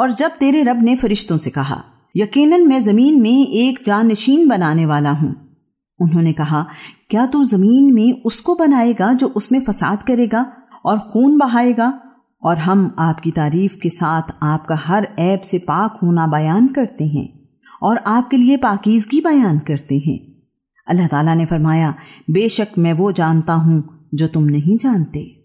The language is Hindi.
और जब तेरे रब ने फरिश्तों से कहा, यकीनन मैं ज़मीन में एक जानशीन बनाने वाला हूँ। उन्होंने कहा, क्या तू ज़मीन में उसको बनाएगा जो उसमें फसाद करेगा और खून बहाएगा? और हम आपकी तारीफ़ के साथ आपका हर ऐब से पाक होना बयान करते हैं और आपके लिए पाकिजगी बयान करते हैं। अल्लाह ताला ने फरमाया, बेशक मैं वो जानता हूँ जो तुम नहीं जानते।